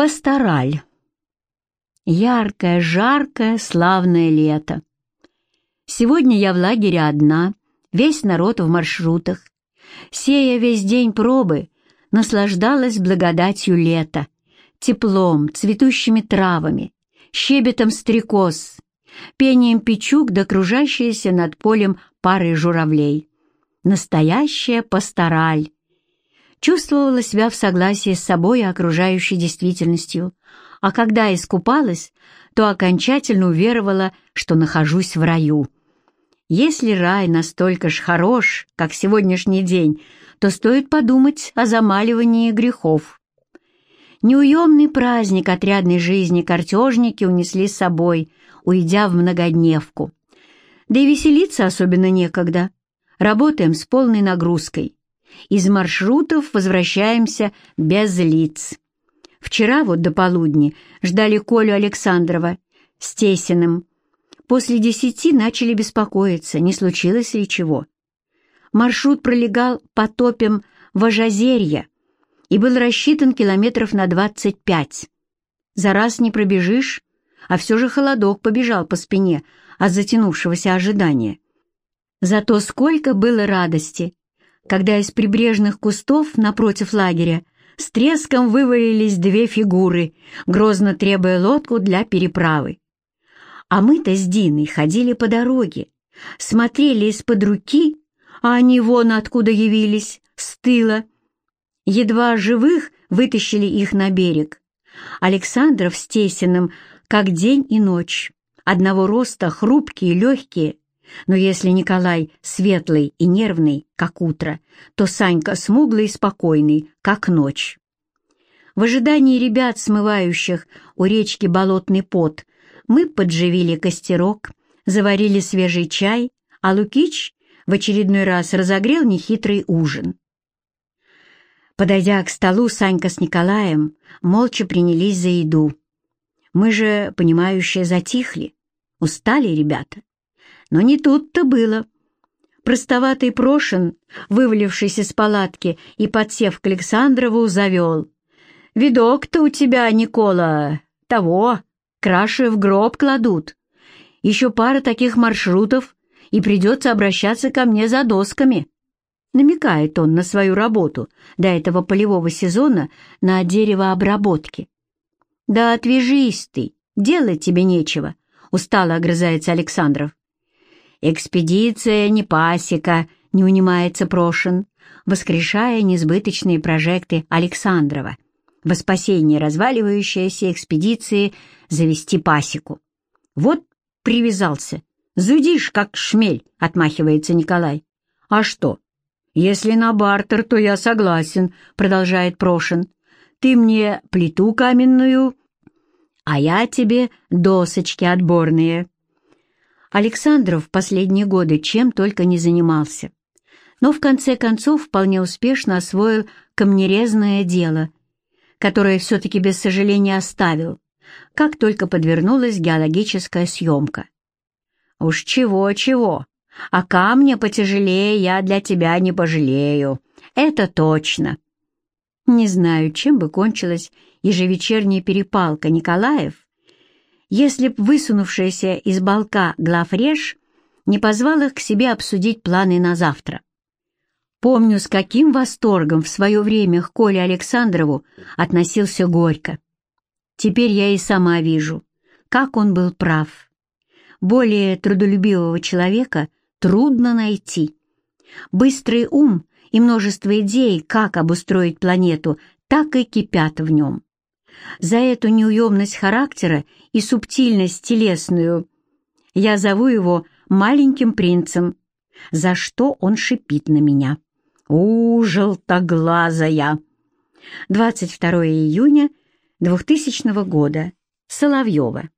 Пастораль. Яркое, жаркое, славное лето. Сегодня я в лагере одна, весь народ в маршрутах. Сея весь день пробы, наслаждалась благодатью лета, теплом, цветущими травами, щебетом стрекоз, пением печук да над полем пары журавлей. Настоящая пастораль, чувствовала себя в согласии с собой и окружающей действительностью, а когда искупалась, то окончательно уверовала, что нахожусь в раю. Если рай настолько ж хорош, как сегодняшний день, то стоит подумать о замаливании грехов. Неуемный праздник отрядной жизни картежники унесли с собой, уйдя в многодневку. Да и веселиться особенно некогда. Работаем с полной нагрузкой. Из маршрутов возвращаемся без лиц. Вчера вот до полудня ждали Колю Александрова с Тесиным. После десяти начали беспокоиться, не случилось ли чего. Маршрут пролегал по топям Вожазерья и был рассчитан километров на двадцать пять. За раз не пробежишь, а все же холодок побежал по спине от затянувшегося ожидания. Зато сколько было радости, когда из прибрежных кустов напротив лагеря с треском вывалились две фигуры, грозно требуя лодку для переправы. А мы-то с Диной ходили по дороге, смотрели из-под руки, а они вон откуда явились, с тыла. Едва живых вытащили их на берег. Александров с Тесиным как день и ночь, одного роста, хрупкие, легкие, но если Николай светлый и нервный, как утро, то Санька смуглый и спокойный, как ночь. В ожидании ребят, смывающих у речки болотный пот, мы подживили костерок, заварили свежий чай, а Лукич в очередной раз разогрел нехитрый ужин. Подойдя к столу, Санька с Николаем молча принялись за еду. Мы же, понимающие, затихли. Устали ребята. Но не тут-то было. Простоватый Прошин, вывалившийся с палатки и подсев к Александрову, завел. «Видок-то у тебя, Никола, того, краши в гроб кладут. Еще пара таких маршрутов, и придется обращаться ко мне за досками». Намекает он на свою работу до этого полевого сезона на деревообработке. «Да отвяжись ты, делать тебе нечего», — устало огрызается Александров. «Экспедиция не пасека», — не унимается Прошин, воскрешая несбыточные прожекты Александрова во спасение разваливающейся экспедиции завести пасеку. «Вот привязался. Зудишь, как шмель», — отмахивается Николай. «А что? Если на бартер, то я согласен», — продолжает Прошин. «Ты мне плиту каменную, а я тебе досочки отборные». Александров в последние годы чем только не занимался, но в конце концов вполне успешно освоил камнерезное дело, которое все-таки без сожаления оставил, как только подвернулась геологическая съемка. «Уж чего-чего, а камня потяжелее я для тебя не пожалею, это точно». Не знаю, чем бы кончилась ежевечерняя перепалка Николаев если б высунувшаяся из балка главреж не позвал их к себе обсудить планы на завтра. Помню, с каким восторгом в свое время к Коле Александрову относился Горько. Теперь я и сама вижу, как он был прав. Более трудолюбивого человека трудно найти. Быстрый ум и множество идей, как обустроить планету, так и кипят в нем. За эту неуемность характера и субтильность телесную я зову его маленьким принцем, за что он шипит на меня. У, желтоглазая! 22 июня 2000 года. Соловьева.